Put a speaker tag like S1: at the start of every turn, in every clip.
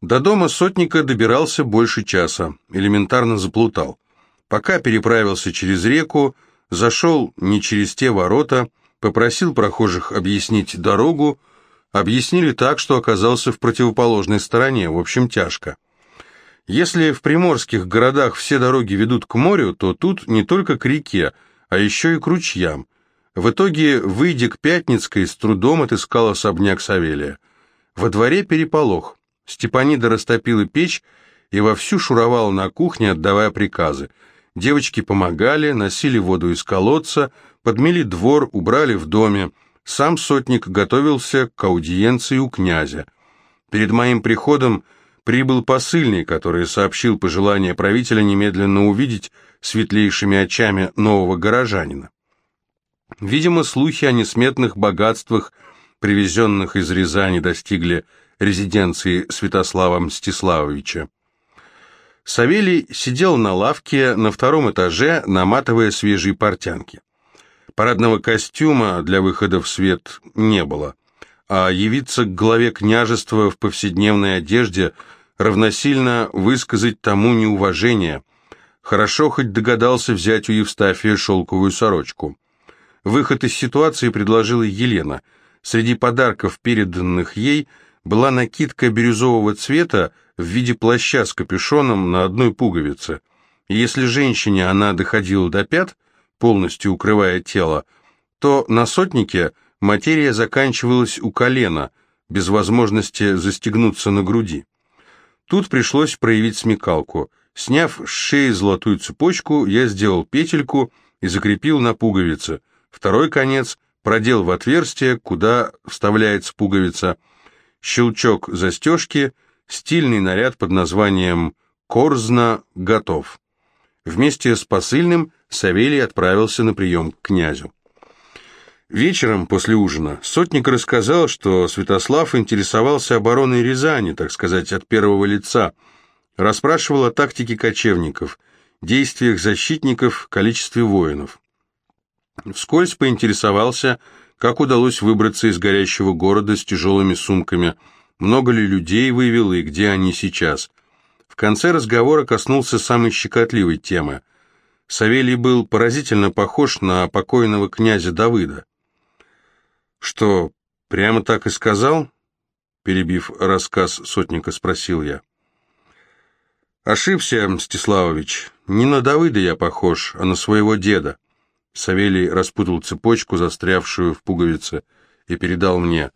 S1: До дома сотника добирался больше часа, элементарно заплутал. Пока переправился через реку, зашел не через те ворота, попросил прохожих объяснить дорогу, объяснили так, что оказался в противоположной стороне, в общем, тяжко. Если в приморских городах все дороги ведут к морю, то тут не только к реке, а еще и к ручьям. В итоге, выйдя к Пятницкой, с трудом отыскал особняк Савелия. Во дворе переполох. Степанида растопила печь и вовсю шуровала на кухне, отдавая приказы. Девочки помогали, носили воду из колодца, подмели двор, убрали в доме. Сам сотник готовился к аудиенции у князя. Перед моим приходом прибыл посыльный, который сообщил пожелание правителя немедленно увидеть светлейшими очами нового горожанина. Видимо, слухи о несметных богатствах, привезенных из Рязани, достигли резиденции Святослава Мстиславовича. Савелий сидел на лавке на втором этаже, наматывая свежие портянки. Парадного костюма для выхода в свет не было, а явиться к главе княжества в повседневной одежде равносильно высказать тому неуважение. Хорошо хоть догадался взять у Евстафия шелковую сорочку. Выход из ситуации предложила Елена. Среди подарков, переданных ей, была накидка бирюзового цвета в виде плаща с капюшоном на одной пуговице. Если женщине она доходила до пят, полностью укрывая тело, то на сотнике материя заканчивалась у колена, без возможности застегнуться на груди. Тут пришлось проявить смекалку. Сняв с шеи золотую цепочку, я сделал петельку и закрепил на пуговице. Второй конец продел в отверстие, куда вставляется пуговица – щелчок застежки, стильный наряд под названием «Корзна готов». Вместе с посыльным Савелий отправился на прием к князю. Вечером после ужина сотник рассказал, что Святослав интересовался обороной Рязани, так сказать, от первого лица, расспрашивал о тактике кочевников, действиях защитников, количестве воинов. Вскользь поинтересовался, как удалось выбраться из горящего города с тяжелыми сумками? Много ли людей вывел и где они сейчас? В конце разговора коснулся самой щекотливой темы. Савелий был поразительно похож на покойного князя Давыда. «Что, прямо так и сказал?» Перебив рассказ сотника, спросил я. «Ошибся, Мстиславович. Не на Давыда я похож, а на своего деда. Савелий распутал цепочку, застрявшую в пуговице, и передал мне.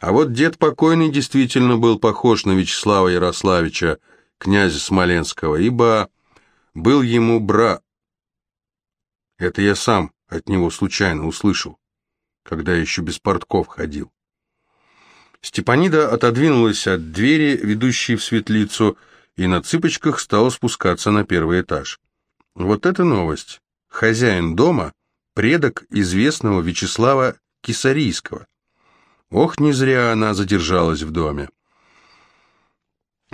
S1: А вот дед покойный действительно был похож на Вячеслава Ярославича, князя Смоленского, ибо был ему бра... Это я сам от него случайно услышал, когда еще без портков ходил. Степанида отодвинулась от двери, ведущей в светлицу, и на цыпочках стала спускаться на первый этаж. Вот это новость! Хозяин дома, предок известного Вячеслава Кисарийского. Ох, не зря она задержалась в доме.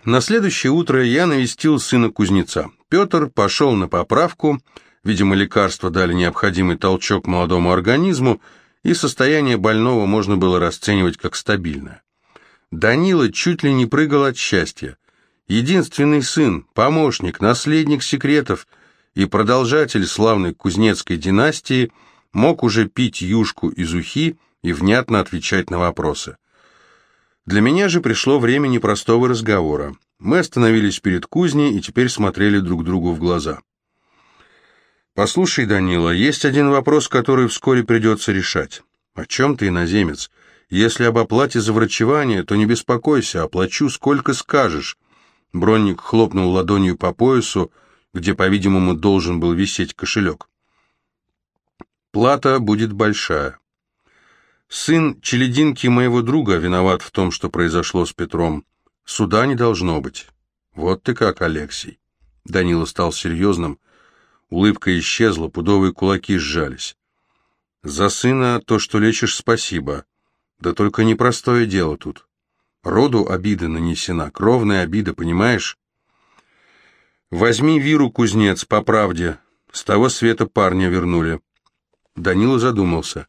S1: На следующее утро я навестил сына кузнеца. Петр пошел на поправку, видимо, лекарства дали необходимый толчок молодому организму, и состояние больного можно было расценивать как стабильное. Данила чуть ли не прыгал от счастья. Единственный сын, помощник, наследник секретов – и продолжатель славной кузнецкой династии мог уже пить юшку из ухи и внятно отвечать на вопросы. Для меня же пришло время непростого разговора. Мы остановились перед кузней и теперь смотрели друг другу в глаза. «Послушай, Данила, есть один вопрос, который вскоре придется решать. О чем ты, иноземец? Если об оплате за врачевание, то не беспокойся, оплачу сколько скажешь». Бронник хлопнул ладонью по поясу, где, по-видимому, должен был висеть кошелек. Плата будет большая. Сын челединки моего друга виноват в том, что произошло с Петром. Суда не должно быть. Вот ты как, Алексей. Данила стал серьезным. Улыбка исчезла, пудовые кулаки сжались. За сына то, что лечишь, спасибо. Да только непростое дело тут. Роду обида нанесена, кровная обида, понимаешь? «Возьми Виру, кузнец, по правде. С того света парня вернули». Данила задумался.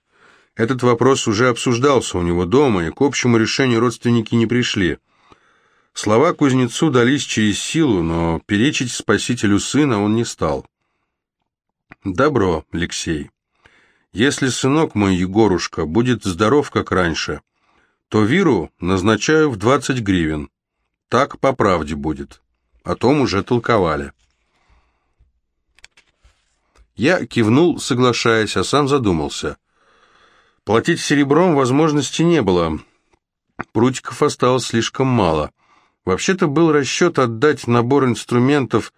S1: Этот вопрос уже обсуждался у него дома, и к общему решению родственники не пришли. Слова кузнецу дались через силу, но перечить спасителю сына он не стал. «Добро, Алексей. Если сынок мой, Егорушка, будет здоров, как раньше, то Виру назначаю в двадцать гривен. Так по правде будет. О том уже толковали». Я кивнул, соглашаясь, а сам задумался. Платить серебром возможности не было. Прутиков осталось слишком мало. Вообще-то был расчет отдать набор инструментов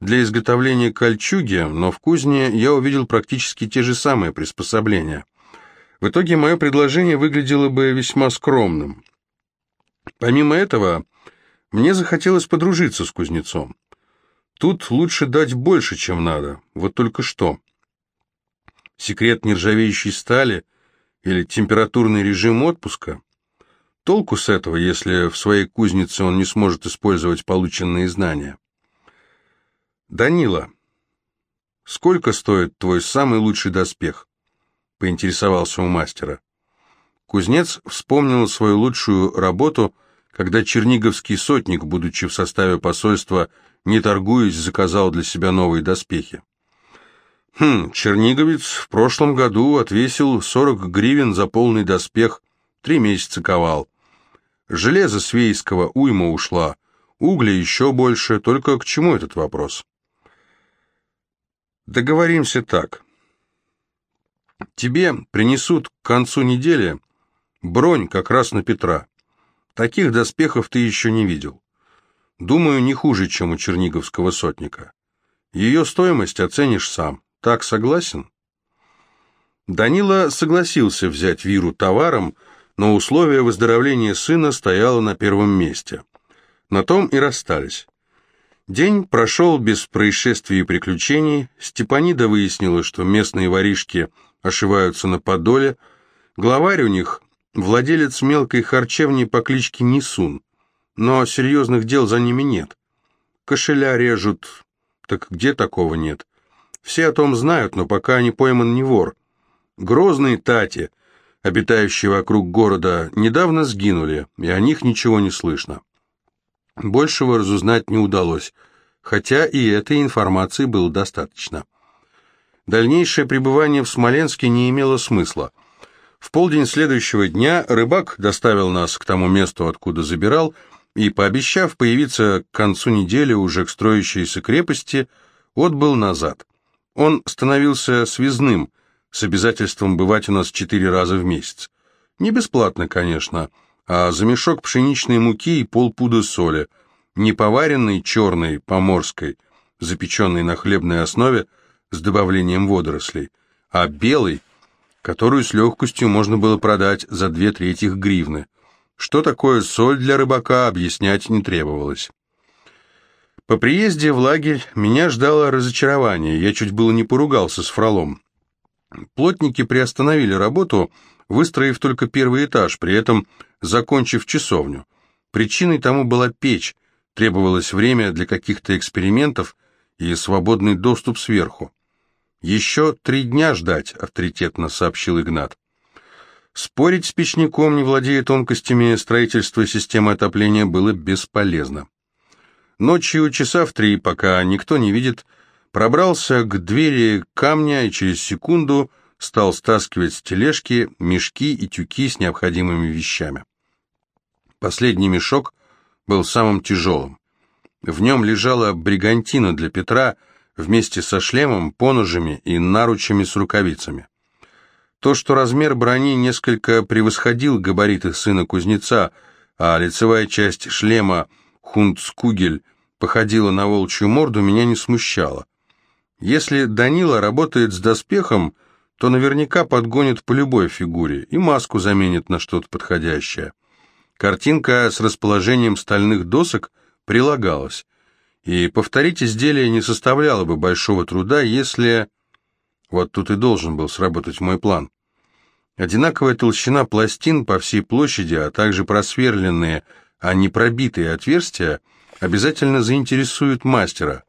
S1: для изготовления кольчуги, но в кузне я увидел практически те же самые приспособления. В итоге мое предложение выглядело бы весьма скромным. Помимо этого, мне захотелось подружиться с кузнецом. Тут лучше дать больше, чем надо. Вот только что. Секрет нержавеющей стали или температурный режим отпуска? Толку с этого, если в своей кузнице он не сможет использовать полученные знания? «Данила, сколько стоит твой самый лучший доспех?» — поинтересовался у мастера. Кузнец вспомнил свою лучшую работу, когда черниговский сотник, будучи в составе посольства, не торгуясь, заказал для себя новые доспехи. Хм, черниговец в прошлом году отвесил 40 гривен за полный доспех, три месяца ковал. Железо свейского уйма ушла, угля еще больше, только к чему этот вопрос? Договоримся так. Тебе принесут к концу недели бронь как раз на Петра. Таких доспехов ты еще не видел. Думаю, не хуже, чем у черниговского сотника. Ее стоимость оценишь сам. Так согласен? Данила согласился взять Виру товаром, но условие выздоровления сына стояло на первом месте. На том и расстались. День прошел без происшествий и приключений. Степанида выяснила, что местные воришки ошиваются на Подоле. Главарь у них – владелец мелкой харчевни по кличке Нисун но серьезных дел за ними нет. Кошеля режут, так где такого нет? Все о том знают, но пока не пойман не вор. Грозные тати, обитающие вокруг города, недавно сгинули, и о них ничего не слышно. Большего разузнать не удалось, хотя и этой информации было достаточно. Дальнейшее пребывание в Смоленске не имело смысла. В полдень следующего дня рыбак доставил нас к тому месту, откуда забирал, и, пообещав появиться к концу недели уже к строящейся крепости, отбыл назад. Он становился связным, с обязательством бывать у нас четыре раза в месяц. Не бесплатно, конечно, а за мешок пшеничной муки и полпуда соли, не поваренной черной, поморской, запеченной на хлебной основе с добавлением водорослей, а белой, которую с легкостью можно было продать за две трети гривны – что такое соль для рыбака, объяснять не требовалось. По приезде в лагерь меня ждало разочарование, я чуть было не поругался с фролом. Плотники приостановили работу, выстроив только первый этаж, при этом закончив часовню. Причиной тому была печь, требовалось время для каких-то экспериментов и свободный доступ сверху. «Еще три дня ждать», — авторитетно сообщил Игнат. Спорить с печником, не владея тонкостями строительства системы отопления, было бесполезно. Ночью, часа в три, пока никто не видит, пробрался к двери камня и через секунду стал стаскивать с тележки мешки и тюки с необходимыми вещами. Последний мешок был самым тяжелым. В нем лежала бригантина для Петра вместе со шлемом, поножами и наручами с рукавицами. То, что размер брони несколько превосходил габариты сына кузнеца, а лицевая часть шлема Хундскугель походила на волчью морду, меня не смущало. Если Данила работает с доспехом, то наверняка подгонит по любой фигуре и маску заменит на что-то подходящее. Картинка с расположением стальных досок прилагалась, и повторить изделие не составляло бы большого труда, если... Вот тут и должен был сработать мой план. Одинаковая толщина пластин по всей площади, а также просверленные, а не пробитые отверстия, обязательно заинтересуют мастера.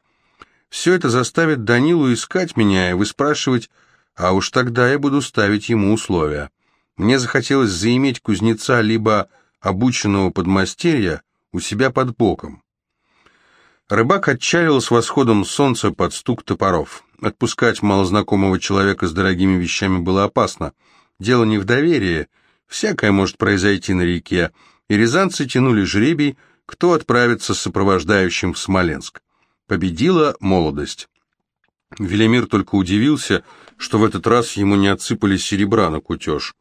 S1: Все это заставит Данилу искать меня и выспрашивать, а уж тогда я буду ставить ему условия. Мне захотелось заиметь кузнеца либо обученного подмастерья, у себя под боком. Рыбак отчалил с восходом солнца под стук топоров. Отпускать малознакомого человека с дорогими вещами было опасно. Дело не в доверии, всякое может произойти на реке, и рязанцы тянули жребий, кто отправится с сопровождающим в Смоленск. Победила молодость. Велимир только удивился, что в этот раз ему не отсыпали серебра на кутеж.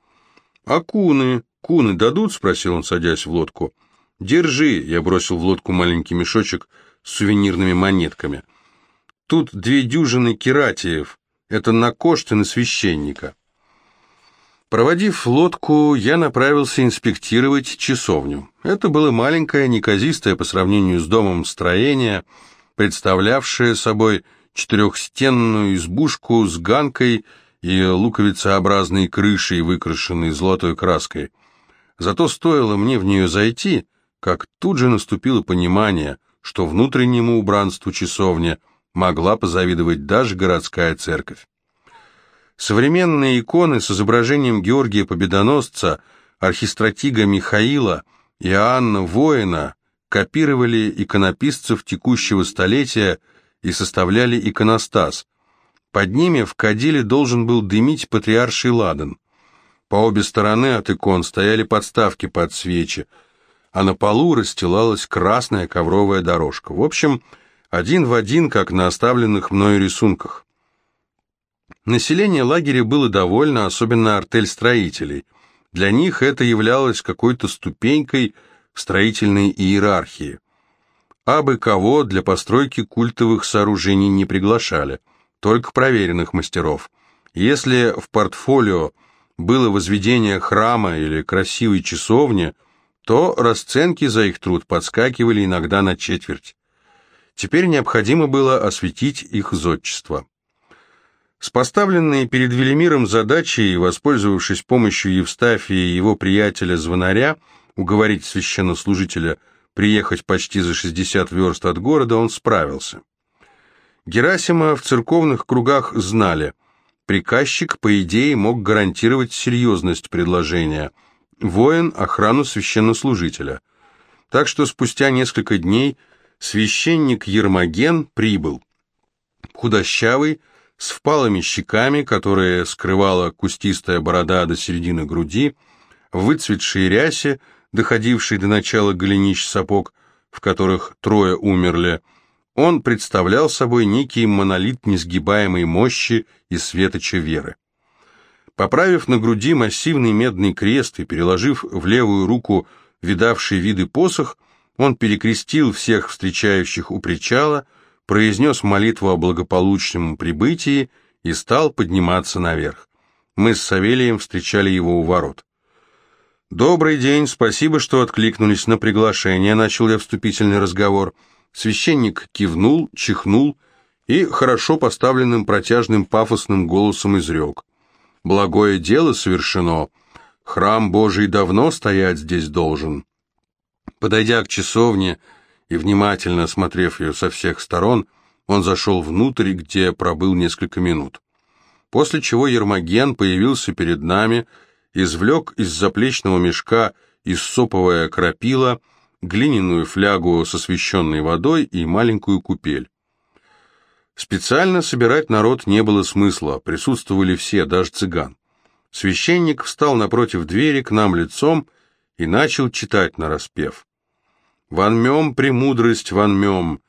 S1: «А куны? Куны дадут?» — спросил он, садясь в лодку. «Держи!» — я бросил в лодку маленький мешочек сувенирными монетками. «Тут две дюжины кератиев. Это на кошты на священника». Проводив лодку, я направился инспектировать часовню. Это было маленькое, неказистое по сравнению с домом строение, представлявшее собой четырехстенную избушку с ганкой и луковицеобразной крышей, выкрашенной золотой краской. Зато стоило мне в нее зайти, как тут же наступило понимание, что внутреннему убранству часовня могла позавидовать даже городская церковь. Современные иконы с изображением Георгия Победоносца, архистратига Михаила, Иоанна Воина копировали иконописцев текущего столетия и составляли иконостас. Под ними в кадиле должен был дымить патриарший ладан. По обе стороны от икон стояли подставки под свечи, а на полу расстилалась красная ковровая дорожка. В общем, один в один, как на оставленных мною рисунках. Население лагеря было довольно, особенно артель строителей. Для них это являлось какой-то ступенькой строительной иерархии. Абы кого для постройки культовых сооружений не приглашали, только проверенных мастеров. Если в портфолио было возведение храма или красивой часовни, то расценки за их труд подскакивали иногда на четверть. Теперь необходимо было осветить их зодчество. С поставленной перед Велимиром задачей, воспользовавшись помощью Евстафия и его приятеля-звонаря, уговорить священнослужителя приехать почти за 60 верст от города, он справился. Герасима в церковных кругах знали, приказчик, по идее, мог гарантировать серьезность предложения, воин – охрану священнослужителя. Так что спустя несколько дней священник Ермоген прибыл. Худощавый, с впалыми щеками, которые скрывала кустистая борода до середины груди, в выцветшей рясе, доходившей до начала голенищ сапог, в которых трое умерли, он представлял собой некий монолит несгибаемой мощи и светоча веры. Поправив на груди массивный медный крест и переложив в левую руку видавший виды посох, он перекрестил всех встречающих у причала, произнес молитву о благополучном прибытии и стал подниматься наверх. Мы с Савелием встречали его у ворот. «Добрый день, спасибо, что откликнулись на приглашение», — начал я вступительный разговор. Священник кивнул, чихнул и хорошо поставленным протяжным пафосным голосом изрек. «Благое дело совершено. Храм Божий давно стоять здесь должен». Подойдя к часовне, и, внимательно осмотрев ее со всех сторон, он зашел внутрь, где пробыл несколько минут. После чего Ермоген появился перед нами, извлек из заплечного мешка иссоповое крапила, глиняную флягу с освященной водой и маленькую купель. Специально собирать народ не было смысла, присутствовали все, даже цыган. Священник встал напротив двери к нам лицом и начал читать нараспев. Ванмем премудрость ванмем,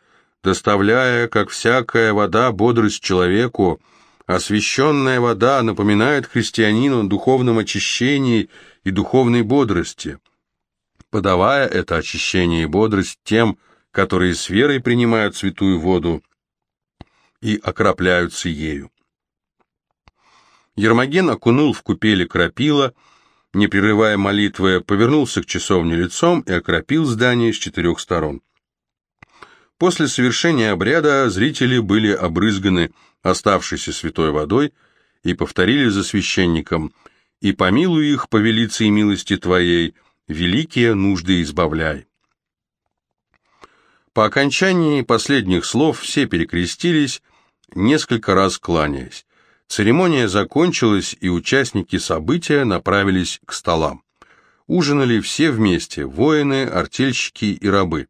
S1: доставляя, как всякая вода, бодрость человеку, освященная вода напоминает христианину о духовном очищении и духовной бодрости, подавая это очищение и бодрость тем, которые с верой принимают святую воду и окропляются ею. Ермоген окунул в купели крапила, не прерывая молитвы, повернулся к часовне лицом и окропил здание с четырех сторон. После совершения обряда зрители были обрызганы оставшейся святой водой и повторили за священником «И помилуй их по и милости Твоей, великие нужды избавляй». По окончании последних слов все перекрестились, несколько раз кланяясь. Церемония закончилась, и участники события направились к столам. Ужинали все вместе, воины, артельщики и рабы.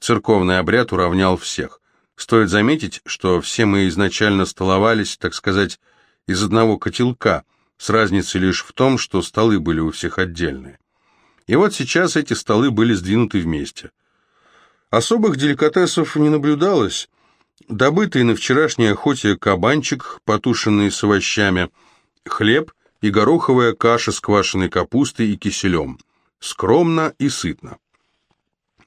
S1: Церковный обряд уравнял всех. Стоит заметить, что все мы изначально столовались, так сказать, из одного котелка, с разницей лишь в том, что столы были у всех отдельные. И вот сейчас эти столы были сдвинуты вместе. Особых деликатесов не наблюдалось. Добытый на вчерашней охоте кабанчик, потушенный с овощами, хлеб и гороховая каша с квашеной капустой и киселем. Скромно и сытно.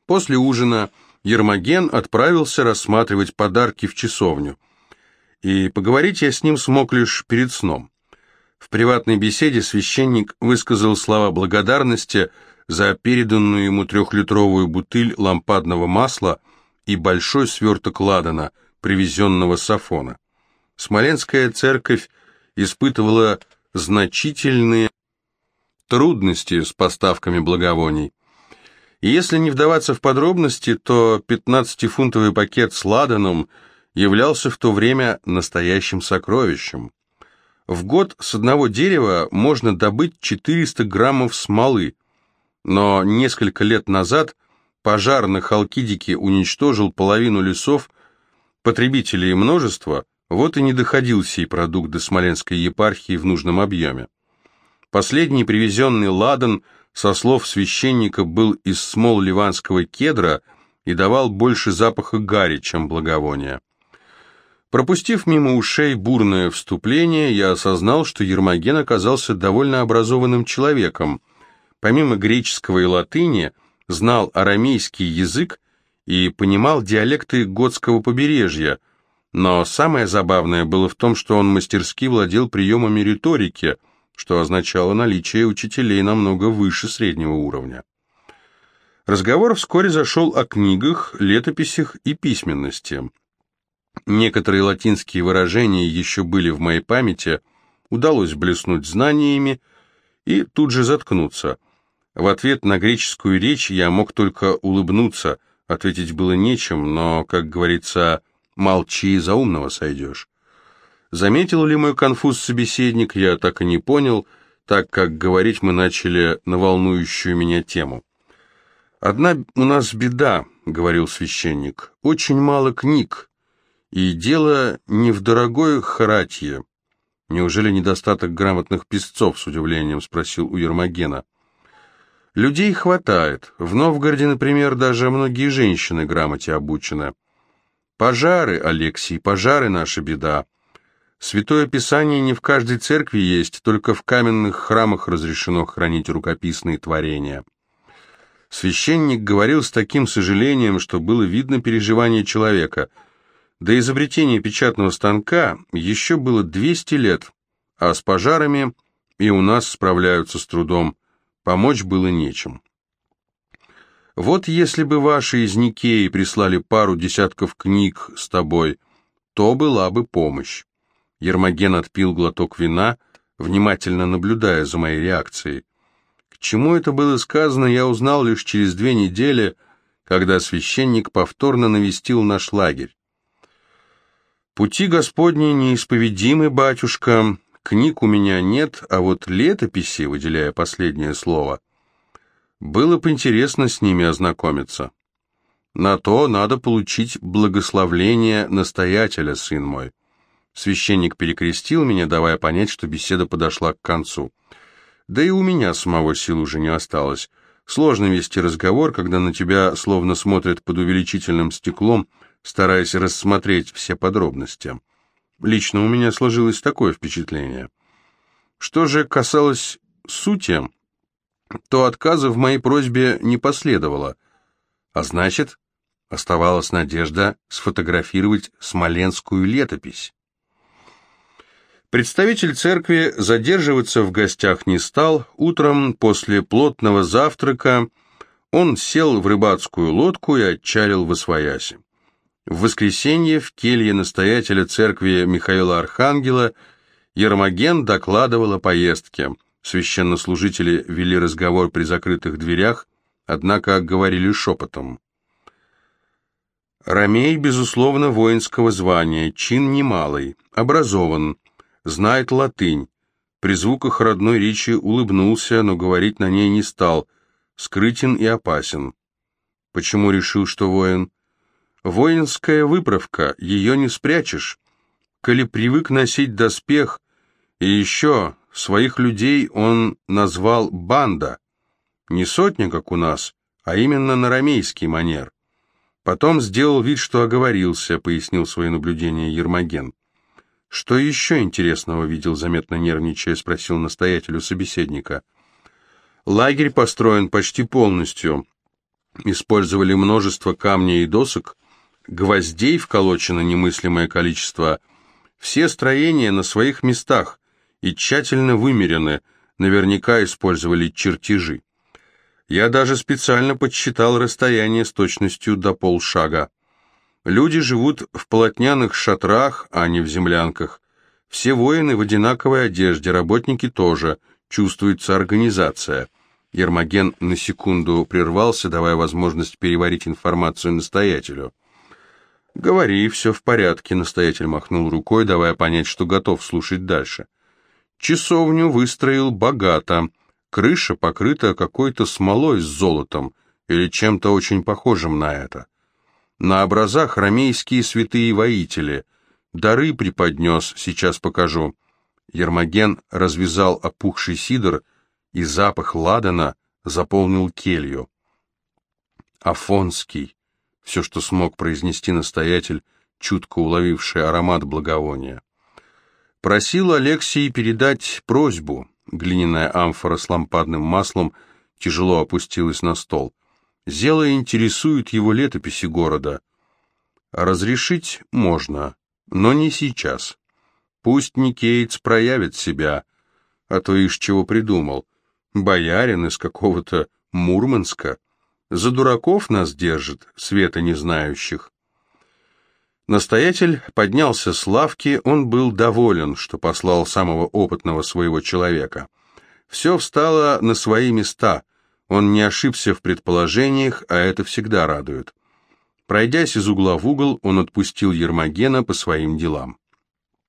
S1: После ужина Ермоген отправился рассматривать подарки в часовню. И поговорить я с ним смог лишь перед сном. В приватной беседе священник высказал слова благодарности за переданную ему трехлитровую бутыль лампадного масла и большой сверток ладана, привезенного с Афона. Смоленская церковь испытывала значительные трудности с поставками благовоний. И если не вдаваться в подробности, то 15-фунтовый пакет с ладаном являлся в то время настоящим сокровищем. В год с одного дерева можно добыть 400 граммов смолы, но несколько лет назад пожар на Халкидике уничтожил половину лесов, потребителей множество, вот и не доходил сей продукт до Смоленской епархии в нужном объеме. Последний привезенный ладан, со слов священника, был из смол ливанского кедра и давал больше запаха гари, чем благовония. Пропустив мимо ушей бурное вступление, я осознал, что Ермоген оказался довольно образованным человеком. Помимо греческого и латыни, знал арамейский язык и понимал диалекты готского побережья, но самое забавное было в том, что он мастерски владел приемами риторики, что означало наличие учителей намного выше среднего уровня. Разговор вскоре зашел о книгах, летописях и письменности – Некоторые латинские выражения еще были в моей памяти, удалось блеснуть знаниями и тут же заткнуться. В ответ на греческую речь я мог только улыбнуться, ответить было нечем, но, как говорится, молчи, за умного сойдешь. Заметил ли мой конфуз собеседник, я так и не понял, так как говорить мы начали на волнующую меня тему. «Одна у нас беда», — говорил священник, — «очень мало книг, и дело не в дорогой харатье. Неужели недостаток грамотных писцов, с удивлением спросил у Ермогена. Людей хватает. В Новгороде, например, даже многие женщины грамоте обучены. Пожары, Алексей, пожары наша беда. Святое Писание не в каждой церкви есть, только в каменных храмах разрешено хранить рукописные творения. Священник говорил с таким сожалением, что было видно переживание человека – до изобретения печатного станка еще было 200 лет, а с пожарами и у нас справляются с трудом, помочь было нечем. Вот если бы ваши из Никеи прислали пару десятков книг с тобой, то была бы помощь. Ермоген отпил глоток вина, внимательно наблюдая за моей реакцией. К чему это было сказано, я узнал лишь через две недели, когда священник повторно навестил наш лагерь. Пути Господни неисповедимы, батюшка, книг у меня нет, а вот летописи, выделяя последнее слово, было бы интересно с ними ознакомиться. На то надо получить благословление настоятеля, сын мой. Священник перекрестил меня, давая понять, что беседа подошла к концу. Да и у меня самого сил уже не осталось. Сложно вести разговор, когда на тебя словно смотрят под увеличительным стеклом – стараясь рассмотреть все подробности. Лично у меня сложилось такое впечатление. Что же касалось сути, то отказа в моей просьбе не последовало, а значит, оставалась надежда сфотографировать смоленскую летопись. Представитель церкви задерживаться в гостях не стал. Утром после плотного завтрака он сел в рыбацкую лодку и отчалил в Освояси. В воскресенье в келье настоятеля церкви Михаила Архангела Ермоген докладывал о поездке. Священнослужители вели разговор при закрытых дверях, однако говорили шепотом. Ромей, безусловно, воинского звания, чин немалый, образован, знает латынь, При звуках родной речи улыбнулся, но говорить на ней не стал. Скрытен и опасен. Почему решил, что воин? Воинская выправка, ее не спрячешь. Коли привык носить доспех, и еще своих людей он назвал банда. Не сотня, как у нас, а именно на рамейский манер. Потом сделал вид, что оговорился, пояснил свои наблюдения Ермоген. «Что еще интересного видел, заметно нервничая?» — спросил настоятелю собеседника. «Лагерь построен почти полностью. Использовали множество камней и досок, гвоздей вколочено немыслимое количество. Все строения на своих местах и тщательно вымерены, наверняка использовали чертежи. Я даже специально подсчитал расстояние с точностью до полшага. Люди живут в полотняных шатрах, а не в землянках. Все воины в одинаковой одежде, работники тоже. Чувствуется организация. Ермоген на секунду прервался, давая возможность переварить информацию настоятелю. «Говори, все в порядке», — настоятель махнул рукой, давая понять, что готов слушать дальше. «Часовню выстроил богато. Крыша покрыта какой-то смолой с золотом или чем-то очень похожим на это. На образах ромейские святые воители. Дары преподнес, сейчас покажу. Ермоген развязал опухший сидор, и запах ладана заполнил келью. Афонский, все, что смог произнести настоятель, чутко уловивший аромат благовония. Просил Алексей передать просьбу. Глиняная амфора с лампадным маслом тяжело опустилась на стол. Зело интересует его летописи города. Разрешить можно, но не сейчас. Пусть Никеец проявит себя, а то ишь чего придумал. Боярин из какого-то Мурманска. За дураков нас держит, света не знающих. Настоятель поднялся с лавки, он был доволен, что послал самого опытного своего человека. Все встало на свои места — он не ошибся в предположениях, а это всегда радует. Пройдясь из угла в угол, он отпустил Ермогена по своим делам.